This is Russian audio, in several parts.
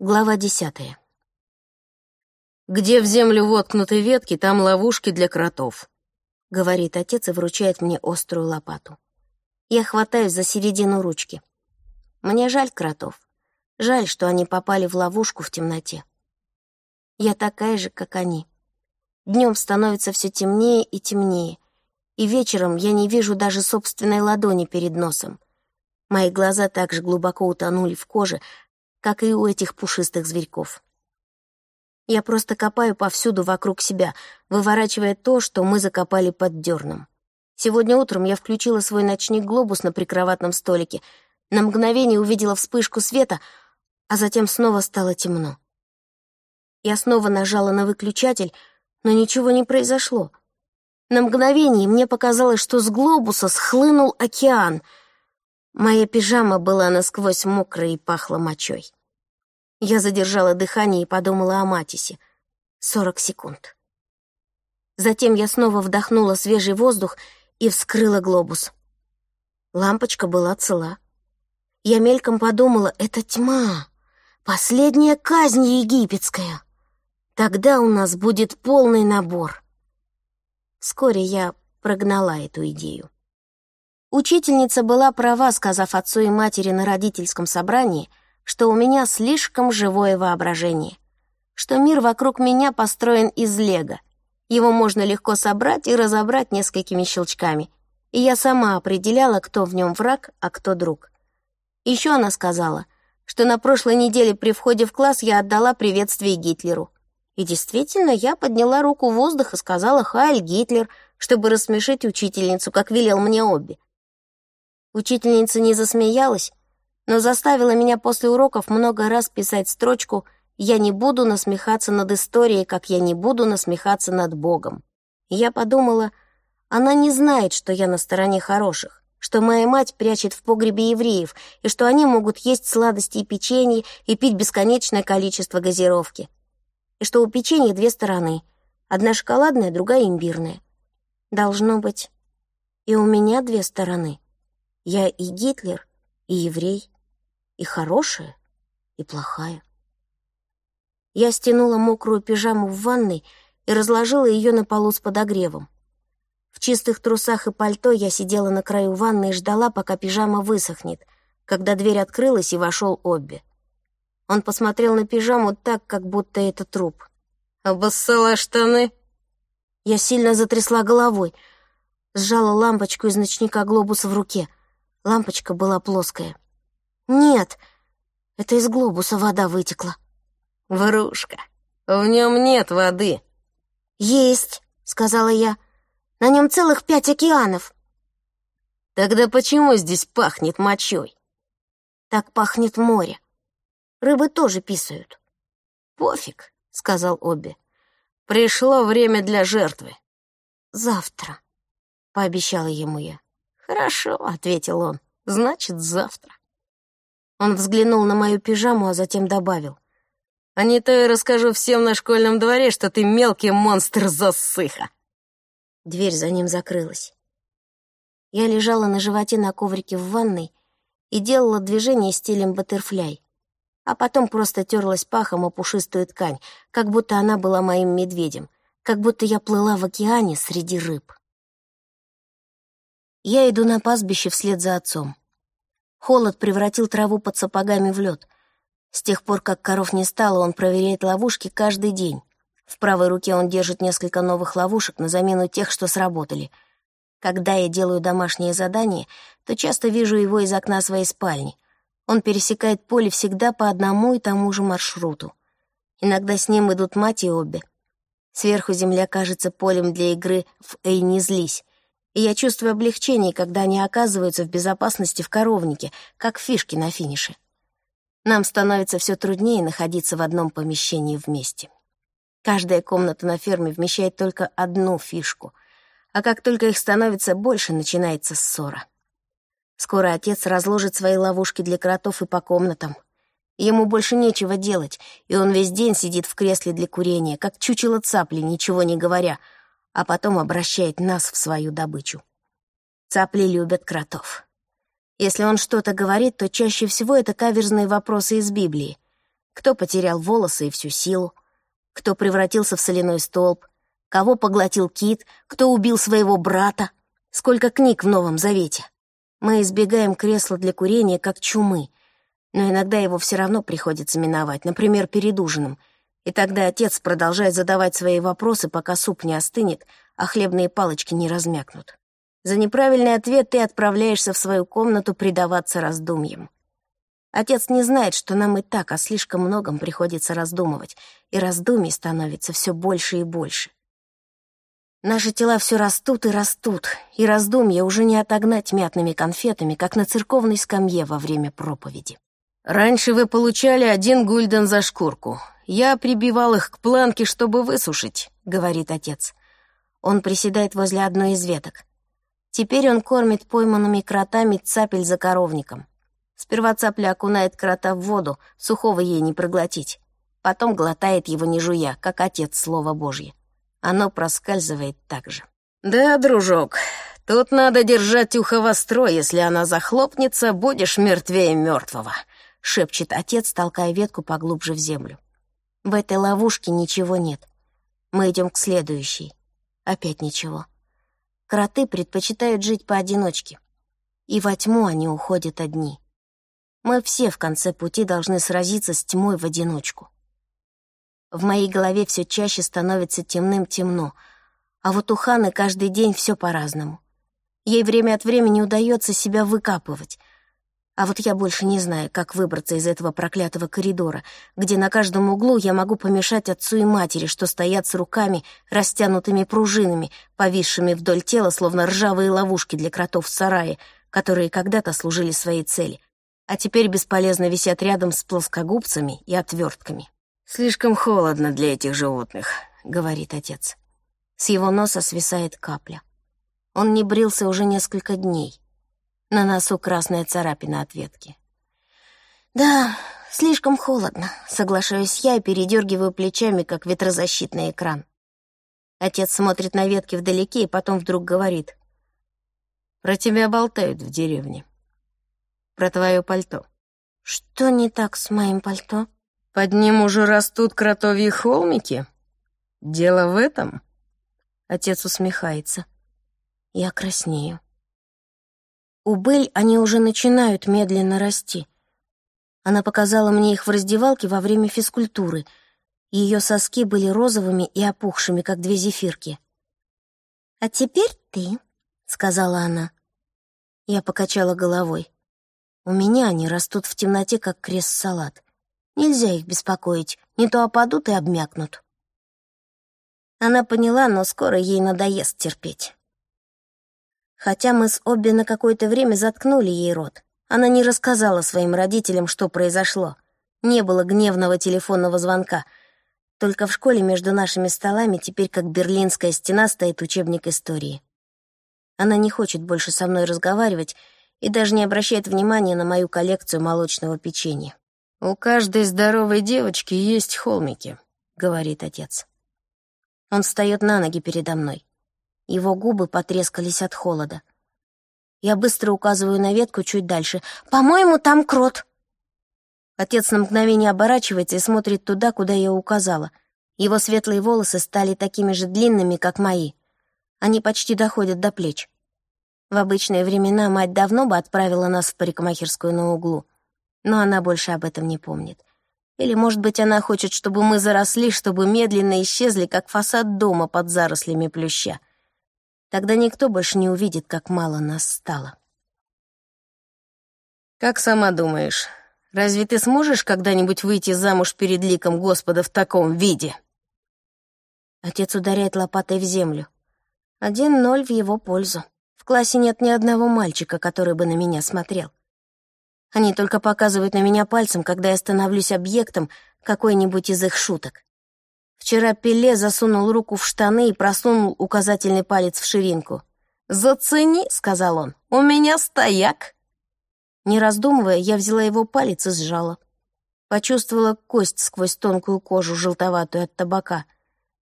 Глава десятая. «Где в землю воткнуты ветки, там ловушки для кротов», — говорит отец и вручает мне острую лопату. Я хватаюсь за середину ручки. Мне жаль кротов. Жаль, что они попали в ловушку в темноте. Я такая же, как они. Днем становится все темнее и темнее, и вечером я не вижу даже собственной ладони перед носом. Мои глаза также глубоко утонули в коже, как и у этих пушистых зверьков. Я просто копаю повсюду вокруг себя, выворачивая то, что мы закопали под дерном. Сегодня утром я включила свой ночник-глобус на прикроватном столике, на мгновение увидела вспышку света, а затем снова стало темно. Я снова нажала на выключатель, но ничего не произошло. На мгновение мне показалось, что с глобуса схлынул океан — Моя пижама была насквозь мокрая и пахла мочой. Я задержала дыхание и подумала о Матисе. Сорок секунд. Затем я снова вдохнула свежий воздух и вскрыла глобус. Лампочка была цела. Я мельком подумала, это тьма, последняя казнь египетская. Тогда у нас будет полный набор. Вскоре я прогнала эту идею. Учительница была права, сказав отцу и матери на родительском собрании, что у меня слишком живое воображение, что мир вокруг меня построен из лего. Его можно легко собрать и разобрать несколькими щелчками, и я сама определяла, кто в нем враг, а кто друг. Еще она сказала, что на прошлой неделе при входе в класс я отдала приветствие Гитлеру. И действительно, я подняла руку в воздух и сказала «Хайль Гитлер», чтобы рассмешить учительницу, как велел мне Обби. Учительница не засмеялась, но заставила меня после уроков много раз писать строчку «Я не буду насмехаться над историей, как я не буду насмехаться над Богом». Я подумала, она не знает, что я на стороне хороших, что моя мать прячет в погребе евреев, и что они могут есть сладости и печенье и пить бесконечное количество газировки. И что у печенья две стороны, одна шоколадная, другая имбирная. Должно быть, и у меня две стороны. Я и Гитлер, и еврей, и хорошая, и плохая. Я стянула мокрую пижаму в ванной и разложила ее на полу с подогревом. В чистых трусах и пальто я сидела на краю ванны и ждала, пока пижама высохнет, когда дверь открылась и вошел Обби. Он посмотрел на пижаму так, как будто это труп. «Обоссала штаны?» Я сильно затрясла головой, сжала лампочку из ночника глобуса в руке — Лампочка была плоская. «Нет, это из глобуса вода вытекла». «Врушка, в нем нет воды». «Есть», — сказала я. «На нем целых пять океанов». «Тогда почему здесь пахнет мочой?» «Так пахнет море. Рыбы тоже писают». «Пофиг», — сказал Обби. «Пришло время для жертвы». «Завтра», — пообещала ему я. «Хорошо», — ответил он, — «значит, завтра». Он взглянул на мою пижаму, а затем добавил. «А не то я расскажу всем на школьном дворе, что ты мелкий монстр засыха». Дверь за ним закрылась. Я лежала на животе на коврике в ванной и делала движение стилем баттерфляй, а потом просто терлась пахом о пушистую ткань, как будто она была моим медведем, как будто я плыла в океане среди рыб. Я иду на пастбище вслед за отцом. Холод превратил траву под сапогами в лед. С тех пор, как коров не стало, он проверяет ловушки каждый день. В правой руке он держит несколько новых ловушек на замену тех, что сработали. Когда я делаю домашнее задание, то часто вижу его из окна своей спальни. Он пересекает поле всегда по одному и тому же маршруту. Иногда с ним идут мать и обе. Сверху земля кажется полем для игры в «Эй, не злись», и я чувствую облегчение, когда они оказываются в безопасности в коровнике, как фишки на финише. Нам становится все труднее находиться в одном помещении вместе. Каждая комната на ферме вмещает только одну фишку, а как только их становится больше, начинается ссора. Скоро отец разложит свои ловушки для кротов и по комнатам. Ему больше нечего делать, и он весь день сидит в кресле для курения, как чучело цапли, ничего не говоря — а потом обращает нас в свою добычу. Цапли любят кротов. Если он что-то говорит, то чаще всего это каверзные вопросы из Библии. Кто потерял волосы и всю силу, кто превратился в соляной столб, кого поглотил кит, кто убил своего брата, сколько книг в Новом Завете. Мы избегаем кресла для курения как чумы, но иногда его все равно приходится миновать, например, перед ужином, и тогда отец продолжает задавать свои вопросы, пока суп не остынет, а хлебные палочки не размякнут. За неправильный ответ ты отправляешься в свою комнату предаваться раздумьям. Отец не знает, что нам и так о слишком многом приходится раздумывать, и раздумий становится все больше и больше. Наши тела все растут и растут, и раздумья уже не отогнать мятными конфетами, как на церковной скамье во время проповеди. «Раньше вы получали один гульден за шкурку. Я прибивал их к планке, чтобы высушить», — говорит отец. Он приседает возле одной из веток. Теперь он кормит пойманными кротами цапель за коровником. Сперва цапля окунает крота в воду, сухого ей не проглотить. Потом глотает его не жуя, как отец Слово Божье. Оно проскальзывает так же. «Да, дружок, тут надо держать ухо востро, если она захлопнется, будешь мертвее мертвого», — шепчет отец, толкая ветку поглубже в землю. В этой ловушке ничего нет. Мы идем к следующей. Опять ничего. Кроты предпочитают жить поодиночке. И во тьму они уходят одни. Мы все в конце пути должны сразиться с тьмой в одиночку. В моей голове все чаще становится темным-темно, а вот у Ханы каждый день все по-разному. Ей время от времени удается себя выкапывать. А вот я больше не знаю, как выбраться из этого проклятого коридора, где на каждом углу я могу помешать отцу и матери, что стоят с руками, растянутыми пружинами, повисшими вдоль тела, словно ржавые ловушки для кротов в сарае, которые когда-то служили своей цели, а теперь бесполезно висят рядом с плоскогубцами и отвертками. «Слишком холодно для этих животных», — говорит отец. С его носа свисает капля. Он не брился уже несколько дней. На носу красная царапина от ветки. «Да, слишком холодно», — соглашаюсь я и передергиваю плечами, как ветрозащитный экран. Отец смотрит на ветки вдалеке и потом вдруг говорит. «Про тебя болтают в деревне. Про твое пальто». «Что не так с моим пальто?» Под ним уже растут кротовьи холмики? Дело в этом?» Отец усмехается. Я краснею. У Бель они уже начинают медленно расти. Она показала мне их в раздевалке во время физкультуры. Ее соски были розовыми и опухшими, как две зефирки. «А теперь ты», — сказала она. Я покачала головой. У меня они растут в темноте, как крест-салат. Нельзя их беспокоить, не то опадут и обмякнут. Она поняла, но скоро ей надоест терпеть. Хотя мы с Обби на какое-то время заткнули ей рот, она не рассказала своим родителям, что произошло. Не было гневного телефонного звонка. Только в школе между нашими столами теперь как берлинская стена стоит учебник истории. Она не хочет больше со мной разговаривать и даже не обращает внимания на мою коллекцию молочного печенья. «У каждой здоровой девочки есть холмики», — говорит отец. Он встает на ноги передо мной. Его губы потрескались от холода. Я быстро указываю на ветку чуть дальше. «По-моему, там крот!» Отец на мгновение оборачивается и смотрит туда, куда я указала. Его светлые волосы стали такими же длинными, как мои. Они почти доходят до плеч. В обычные времена мать давно бы отправила нас в парикмахерскую на углу — но она больше об этом не помнит. Или, может быть, она хочет, чтобы мы заросли, чтобы медленно исчезли, как фасад дома под зарослями плюща. Тогда никто больше не увидит, как мало нас стало. Как сама думаешь, разве ты сможешь когда-нибудь выйти замуж перед ликом Господа в таком виде? Отец ударяет лопатой в землю. Один ноль в его пользу. В классе нет ни одного мальчика, который бы на меня смотрел. Они только показывают на меня пальцем, когда я становлюсь объектом какой-нибудь из их шуток. Вчера Пеле засунул руку в штаны и просунул указательный палец в ширинку. «Зацени», — сказал он, — «у меня стояк». Не раздумывая, я взяла его палец и сжала. Почувствовала кость сквозь тонкую кожу, желтоватую от табака.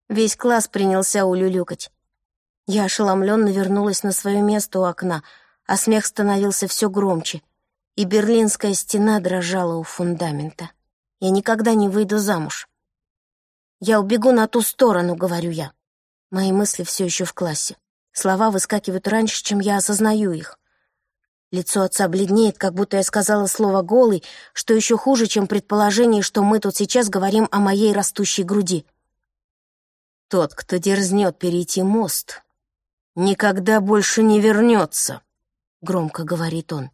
Весь класс принялся улюлюкать. Я ошеломленно вернулась на свое место у окна, а смех становился все громче — и Берлинская стена дрожала у фундамента. Я никогда не выйду замуж. Я убегу на ту сторону, говорю я. Мои мысли все еще в классе. Слова выскакивают раньше, чем я осознаю их. Лицо отца бледнеет, как будто я сказала слово «голый», что еще хуже, чем предположение, что мы тут сейчас говорим о моей растущей груди. «Тот, кто дерзнет перейти мост, никогда больше не вернется», — громко говорит он.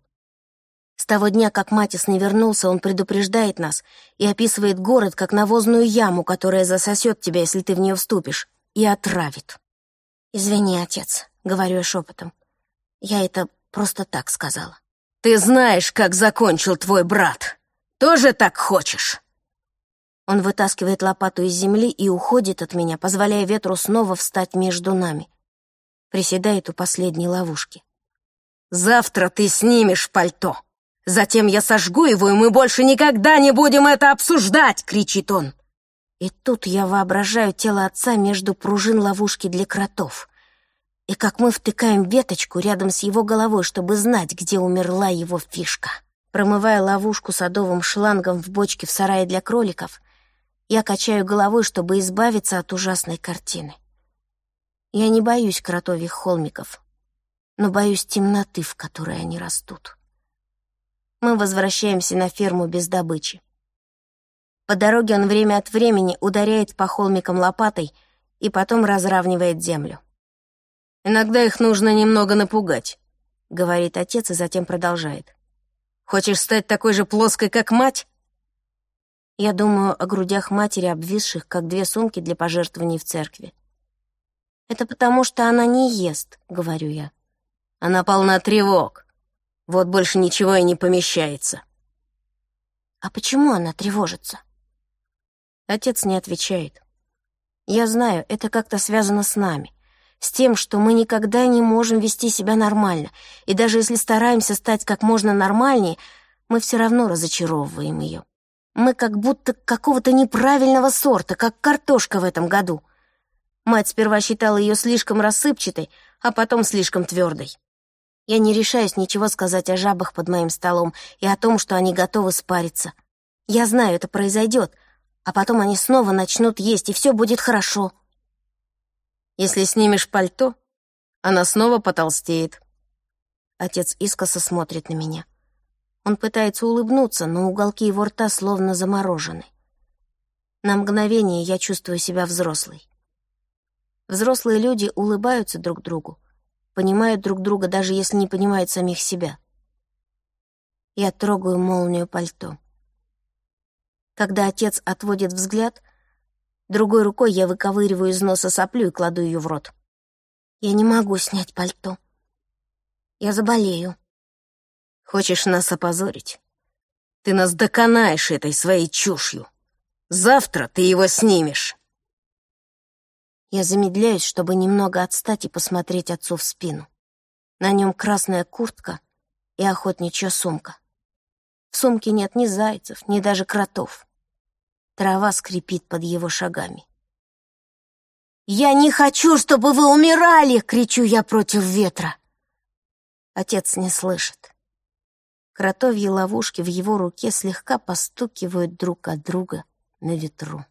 С того дня, как Матис не вернулся, он предупреждает нас и описывает город как навозную яму, которая засосет тебя, если ты в нее вступишь, и отравит. «Извини, отец», — говорю я шепотом. Я это просто так сказала. «Ты знаешь, как закончил твой брат. Тоже так хочешь?» Он вытаскивает лопату из земли и уходит от меня, позволяя ветру снова встать между нами. Приседает у последней ловушки. «Завтра ты снимешь пальто!» Затем я сожгу его, и мы больше никогда не будем это обсуждать!» — кричит он. И тут я воображаю тело отца между пружин ловушки для кротов. И как мы втыкаем веточку рядом с его головой, чтобы знать, где умерла его фишка. Промывая ловушку садовым шлангом в бочке в сарае для кроликов, я качаю головой, чтобы избавиться от ужасной картины. Я не боюсь кротовьих холмиков, но боюсь темноты, в которой они растут мы возвращаемся на ферму без добычи. По дороге он время от времени ударяет по холмикам лопатой и потом разравнивает землю. «Иногда их нужно немного напугать», — говорит отец и затем продолжает. «Хочешь стать такой же плоской, как мать?» Я думаю о грудях матери, обвисших, как две сумки для пожертвований в церкви. «Это потому, что она не ест», — говорю я. «Она полна тревог. Вот больше ничего и не помещается. А почему она тревожится? Отец не отвечает. Я знаю, это как-то связано с нами, с тем, что мы никогда не можем вести себя нормально, и даже если стараемся стать как можно нормальнее, мы все равно разочаровываем ее. Мы как будто какого-то неправильного сорта, как картошка в этом году. Мать сперва считала ее слишком рассыпчатой, а потом слишком твердой. Я не решаюсь ничего сказать о жабах под моим столом и о том, что они готовы спариться. Я знаю, это произойдет, а потом они снова начнут есть, и все будет хорошо. Если снимешь пальто, она снова потолстеет. Отец искоса смотрит на меня. Он пытается улыбнуться, но уголки его рта словно заморожены. На мгновение я чувствую себя взрослой. Взрослые люди улыбаются друг другу, понимают друг друга, даже если не понимают самих себя. Я трогаю молнию пальто. Когда отец отводит взгляд, другой рукой я выковыриваю из носа соплю и кладу ее в рот. Я не могу снять пальто. Я заболею. Хочешь нас опозорить? Ты нас доконаешь этой своей чушью. Завтра ты его снимешь. Я замедляюсь, чтобы немного отстать и посмотреть отцу в спину. На нем красная куртка и охотничья сумка. В сумке нет ни зайцев, ни даже кротов. Трава скрипит под его шагами. «Я не хочу, чтобы вы умирали!» — кричу я против ветра. Отец не слышит. Кротовьи ловушки в его руке слегка постукивают друг от друга на ветру.